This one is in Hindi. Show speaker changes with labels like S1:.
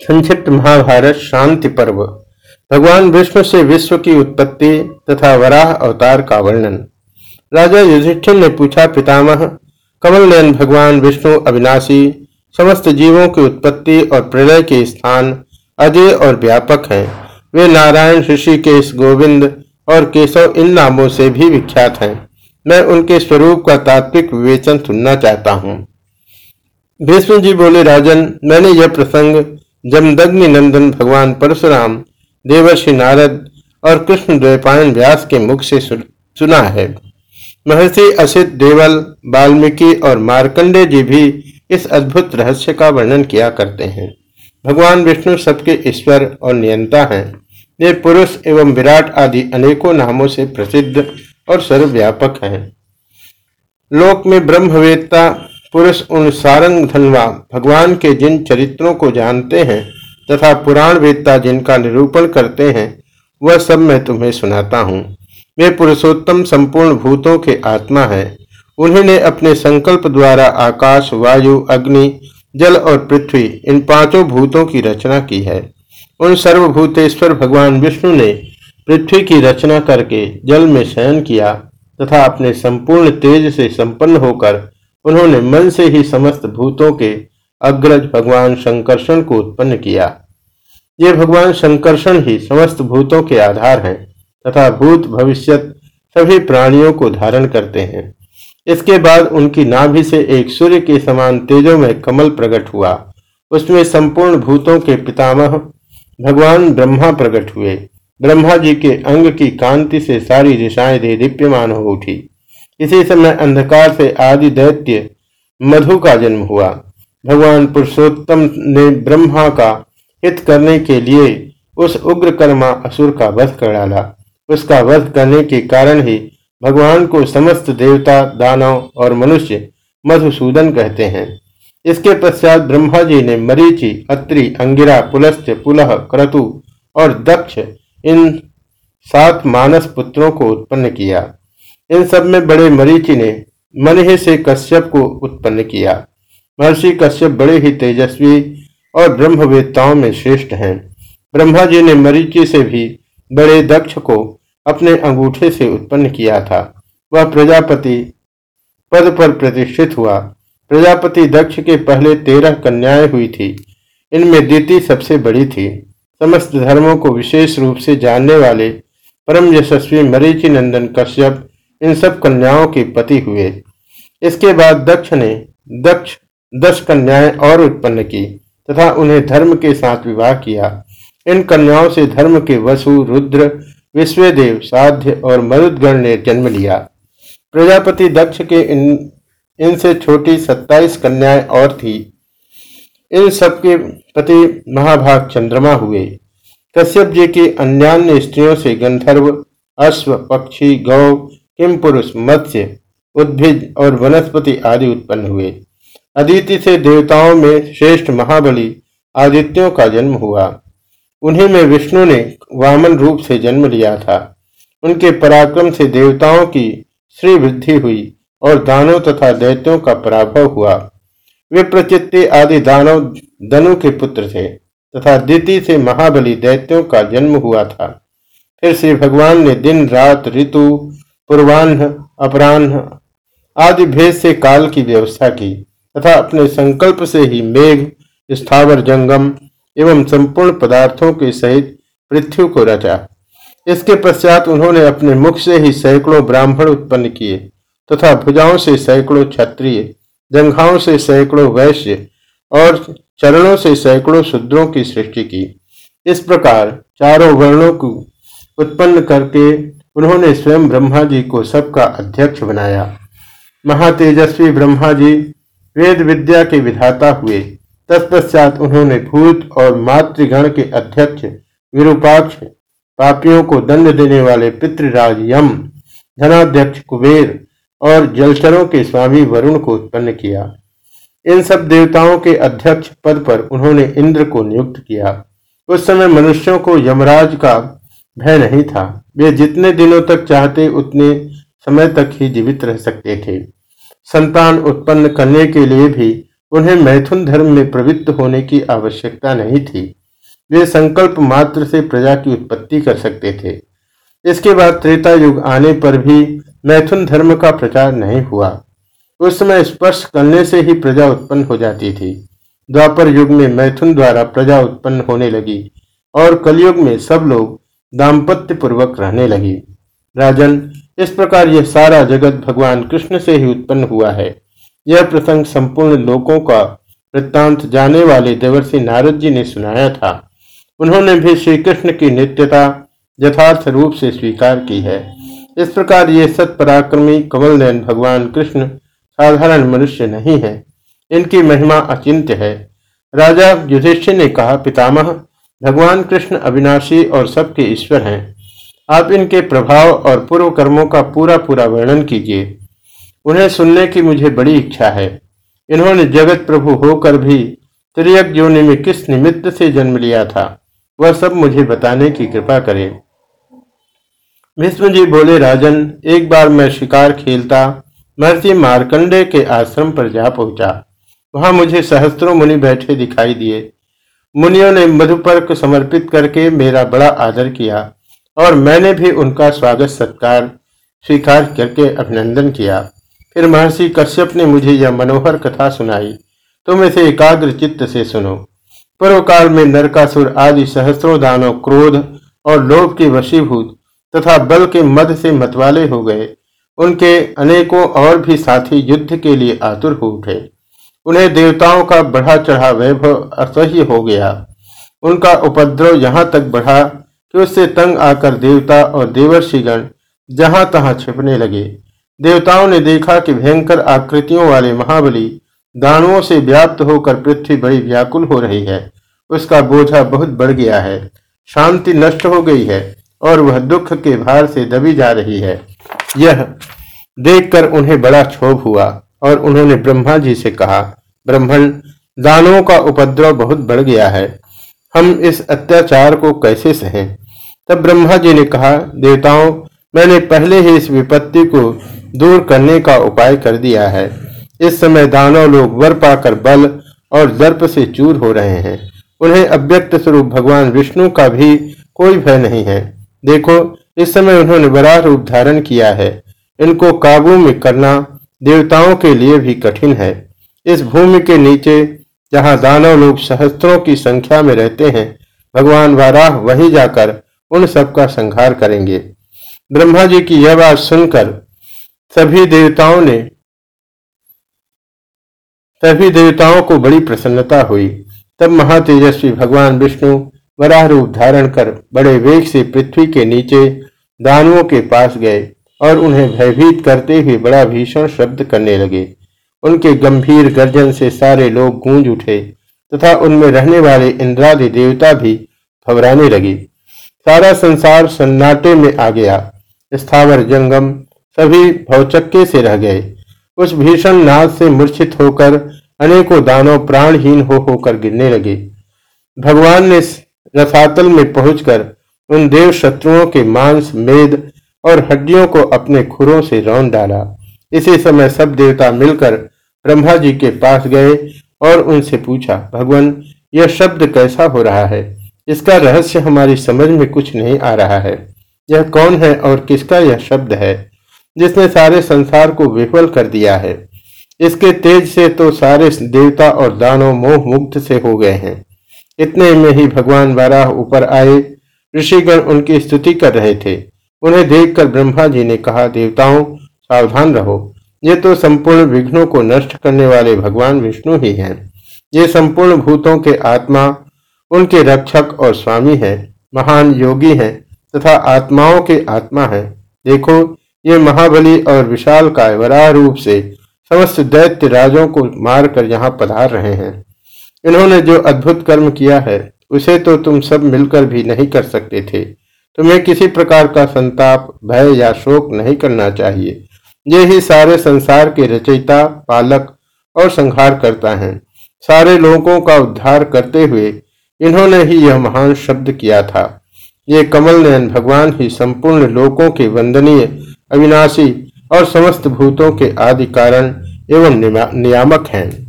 S1: संक्षिप्त महाभारत शांति पर्व। भगवान विष्णु से विश्व की उत्पत्ति तथा वराह अवतार का वर्णन। राजा युधिष्ठिर ने पूछा, पितामह कमल नयन भगवान विष्णु अविनाशी, समस्त जीवों की उत्पत्ति और प्रलय के स्थान अजय और व्यापक हैं। वे नारायण ऋषि केश गोविंद और केशव इन नामों से भी विख्यात हैं। मैं उनके स्वरूप का तात्विक विवेचन सुनना चाहता हूँ। भीष्म जी बोले, राजन, मैंने यह प्रसंग जमदग्नि नंदन भगवान परशुराम, देवर्षि नारद और कृष्ण द्वैपायन व्यास के मुख से सुना है। महर्षि असित देवल, वाल्मीकि और मार्कंडे जी भी इस अद्भुत रहस्य का वर्णन किया करते हैं। भगवान विष्णु सबके ईश्वर और नियंता हैं। वे पुरुष एवं विराट आदि अनेकों नामों से प्रसिद्ध और सर्वव्यापक हैं। लोक में ब्रह्मवेत्ता पुरुष उन सारंग धनवा, भगवान के जिन चरित्रों को जानते हैं, तथा पुराण वेदता जिनका निरूपण करते हैं, वह सब मैं तुम्हें सुनाता हूँ। वे पुरुषोत्तम संपूर्ण भूतों के आत्मा है। उन्होंने अपने संकल्प द्वारा आकाश, वायु, अग्नि, जल और पृथ्वी, इन पाँचों भूतों की रचना की है। उन सर्वभूतेश्वर भगवान विष्णु ने पृथ्वी की रचना करके जल में शयन किया, तथा अपने संपूर्ण तेज से संपन्न होकर उन्होंने मन से ही समस्त भूतों के अग्रज भगवान शंकरषण को उत्पन्न किया। ये भगवान शंकरषण ही समस्त भूतों के आधार हैं तथा भूत भविष्यत सभी प्राणियों को धारण करते हैं। इसके बाद उनकी नाभि से एक सूर्य के समान तेजों में कमल प्रकट हुआ। उसमें संपूर्ण भूतों के पितामह भगवान ब्रह्मा प्रकट हुए। ब्रह्मा जी के अंग की कांति से सारी दिशाएँ दीप्यमान हो उठी। इसी समय अंधकार से आदि दैत्य मधु का जन्म हुआ। भगवान पुरुषोत्तम ने ब्रह्मा का हित करने के लिए उस उग्र कर्मा असुर का वध कर डाला। उसका वध करने के कारण ही भगवान को समस्त देवता, दानव और मनुष्य मधुसूदन कहते हैं। इसके पश्चात ब्रह्मा जी ने मरीचि, अत्रि, अंगिरा पुलस्त्य पुलह, क्रतु और दक्ष इन सात मानस पुत्रों को उत्पन्न किया। इन सब में बड़े मरीचि ने मन ही से कश्यप को उत्पन्न किया। महर्षि कश्यप बड़े ही तेजस्वी और ब्रह्मवेत्ताओं में श्रेष्ठ हैं। ब्रह्मा जी ने मरीचि से भी बड़े दक्ष को अपने अंगूठे से उत्पन्न किया था। वह प्रजापति पद पर प्रतिष्ठित हुआ। प्रजापति दक्ष के पहले तेरह कन्याएँ हुई थी। इनमें द्वितीय सबसे बड़ी थी। समस्त धर्मों को विशेष रूप से जानने वाले परम यशस्वी मरीचि नंदन कश्यप इन सब कन्याओं के पति हुए। इसके बाद दक्ष ने दक्ष दस कन्याएँ और उत्पन्न की तथा उन्हें धर्म के साथ विवाह किया। इन कन्याओं से धर्म के वसु, रुद्र, विश्वदेव, साध्य और मरुदगण ने जन्म लिया। प्रजापति दक्ष के इन, इनसे छोटी सत्ताईस कन्याएँ और थी। इन सबके पति महाभाग चंद्रमा हुए। कश्यप जी की अन्यान्य स्त्रियों से गंधर्व, अश्व, पक्षी, गौ किम पुरुष मत्स्य, उद्भिज और वनस्पति आदि उत्पन्न हुए। अदिति से देवताओं में श्रेष्ठ महाबली आदित्यों का जन्म हुआ। उन्हीं में विष्णु ने वामन रूप से जन्म लिया था। उनके पराक्रम से देवताओं की श्री वृद्धि हुई और दानों तथा दैत्यों का पराभव हुआ। वे प्रचित्ति आदि दानव दनु के पुत्र थे तथा द्वितीय से महाबली दैत्यों का जन्म हुआ था। फिर श्री भगवान ने दिन, रात, ऋतु पूर्वान्ह अपराह्न आदि भेद से काल की व्यवस्था की, तथा अपने संकल्प से ही मेघ, स्थावर, जंगम एवं संपूर्ण पदार्थों के सहित पृथ्वी को रचा। इसके पश्चात उन्होंने अपने मुख से ही सैकड़ों ब्राह्मण उत्पन्न किए, तथा भुजाओं से सैकड़ों क्षत्रिय, जंघाओं से सैकड़ों वैश्य और चरणों से सैकड़ों शूद्रों की सृष्टि की। इस प्रकार चारों वर्णों को उत्पन्न करके उन्होंने स्वयं ब्रह्मा जी को सबका अध्यक्ष बनाया। महातेजस्वी ब्रह्मा जी वेद विद्या के विधाता हुए। तत्पश्चात उन्होंने भूत और मातृगण के अध्यक्ष, विरूपाक्ष, पापियों को दंड देने वाले पितृराज यम, धनाध्यक्ष कुबेर और जलचरों के स्वामी वरुण को उत्पन्न किया। इन सब देवताओं के अध्यक्ष पद पर उन्होंने इंद्र को नियुक्त किया। उस समय मनुष्यों को यमराज का भय नहीं था। वे जितने दिनों तक चाहते, उतने समय तक ही जीवित रह सकते थे। संतान उत्पन्न करने के लिए भी उन्हें मैथुन धर्म में प्रवृत्त होने की आवश्यकता नहीं थी। वे संकल्प मात्र से प्रजा की उत्पत्ति कर सकते थे। इसके बाद त्रेता युग आने पर भी मैथुन धर्म का प्रचार नहीं हुआ। उस समय स्पर्श करने से ही प्रजा उत्पन्न हो जाती थी। द्वापर युग में मैथुन द्वारा प्रजा उत्पन्न होने लगी और कलयुग में सब लोग दाम्पत्य पूर्वक रहने लगी। राजन, इस प्रकार यह सारा जगत भगवान कृष्ण से ही उत्पन्न हुआ है। यह प्रसंग संपूर्ण लोकों का वृत्तांत जाने वाले देवर्षि नारद जी ने सुनाया था। उन्होंने भी श्री कृष्ण की नित्यता यथार्थ रूप से स्वीकार की है। इस प्रकार ये सत्पराक्रमी कमल नयन भगवान कृष्ण साधारण मनुष्य नहीं है। इनकी महिमा अचिंत्य है। राजा युधिष्ठिर ने कहा, पितामह भगवान कृष्ण अविनाशी और सबके ईश्वर हैं। आप इनके प्रभाव और पूर्व कर्मों का पूरा पूरा वर्णन कीजिए। उन्हें सुनने की मुझे बड़ी इच्छा है। इन्होंने जगत प्रभु होकर भी त्रियक योनि में किस निमित्त से जन्म लिया था, वह सब मुझे बताने की कृपा करें। भीष्म जी बोले, राजन, एक बार मैं शिकार खेलता, महर्षि मारकंडे के आश्रम पर जा पहुँचा। वहाँ मुझे सहस्त्रों मुनि बैठे दिखाई दिए। मुनियों ने मधुपर्क समर्पित करके मेरा बड़ा आदर किया, और मैंने भी उनका स्वागत सत्कार स्वीकार करके अभिनंदन किया। फिर महर्षि कश्यप ने मुझे यह मनोहर कथा सुनाई। तुम इसे एकाग्र चित्त से सुनो। पूर्व काल में नरकासुर आदि सहस्रों दानों क्रोध और लोभ के वशीभूत तथा बल के मद से मतवाले हो गए। उनके अनेकों और भी साथी युद्ध के लिए आतुर हो उठे। उन्हें देवताओं का बढ़ा चढ़ा वैभव असह्य हो गया। उनका उपद्रव यहाँ तक बढ़ा कि उससे तंग आकर देवता और देवर्षिगण जहाँ तहां छिपने लगे। देवताओं ने देखा कि भयंकर आकृतियों वाले महाबली दानुओं से व्याप्त होकर पृथ्वी बड़ी व्याकुल हो रही है। उसका बोझा बहुत बढ़ गया है। शांति नष्ट हो गई है और वह दुख के भार से दबी जा रही है। यह देखकर उन्हें बड़ा क्षोभ हुआ और उन्होंने ब्रह्मा जी से कहा ब्रह्मण दानों का उपद्रव बहुत बढ़ गया है। हम इस अत्याचार को कैसे सहें? तब ब्रह्मा जी ने कहा, देवताओं, मैंने पहले ही इस विपत्ति को दूर करने का उपाय कर दिया है। इस समय दानव लोग वर पाकर बल और दर्प से चूर हो रहे हैं। उन्हें अव्यक्त स्वरूप भगवान विष्णु का भी कोई भय नहीं है। देखो, इस समय उन्होंने बड़ा रूप धारण किया है। इनको काबू में करना देवताओं के लिए भी कठिन है। इस भूमि के नीचे, जहाँ दानव लोग सहस्त्रों की संख्या में रहते हैं, भगवान वाराह वहीं जाकर उन सबका संहार करेंगे। ब्रह्मा जी की यह बात सुनकर सभी देवताओं ने, सभी देवताओं को बड़ी प्रसन्नता हुई। तब महातेजस्वी भगवान विष्णु वराह रूप धारण कर बड़े वेग से पृथ्वी के नीचे दानुओं के पास गए और उन्हें भयभीत करते हुए बड़ा भीषण शब्द करने लगे। उनके गंभीर गर्जन से सारे लोग गूंज उठे, तथा उनमें रहने वाले इंद्रादि देवता भी घबराने लगे। सारा संसार सन्नाटे में आ गया। स्थावर जंगम सभी भौचक्के से रह गए। उस भीषण नाद से मूर्छित होकर अनेकों दानव प्राणहीन हो होकर गिरने लगे। भगवान ने रसातल में पहुंचकर उन देव शत्रुओं के मांस, मेद और हड्डियों को अपने खुरों से रौन डाला। इसी समय सब देवता मिलकर ब्रह्मा जी के पास गए और उनसे पूछा, भगवान, यह शब्द कैसा हो रहा है? इसका रहस्य हमारी समझ में कुछ नहीं आ रहा है। यह कौन है और किसका यह शब्द है? जिसने सारे संसार को विफल कर दिया है। इसके तेज से तो सारे देवता और दानव मोह मुक्त से हो गए हैं। इतने में ही भगवान वाराह ऊपर आए। ऋषिगण उनकी स्तुति कर रहे थे। उन्हें देखकर ब्रह्मा जी ने कहा, देवताओं सावधान रहो। ये तो संपूर्ण विघ्नों को नष्ट करने वाले भगवान विष्णु ही हैं। ये संपूर्ण भूतों के आत्मा, उनके रक्षक और स्वामी हैं, महान योगी हैं तथा आत्माओं के आत्मा हैं। देखो, ये महाबली और विशाल काय वराह रूप से समस्त दैत्य राजों को मारकर यहाँ पधार रहे हैं। इन्होंने जो अद्भुत कर्म किया है, उसे तो तुम सब मिलकर भी नहीं कर सकते थे। तुम्हें किसी प्रकार का संताप, भय या शोक नहीं करना चाहिए। ये ही सारे संसार के रचयिता, पालक और संहार करता है। सारे लोगों का उद्धार करते हुए इन्होंने ही यह महान शब्द किया था। ये कमल नयन भगवान ही संपूर्ण लोकों के वंदनीय, अविनाशी और समस्त भूतों के आदि कारण एवं नियामक हैं।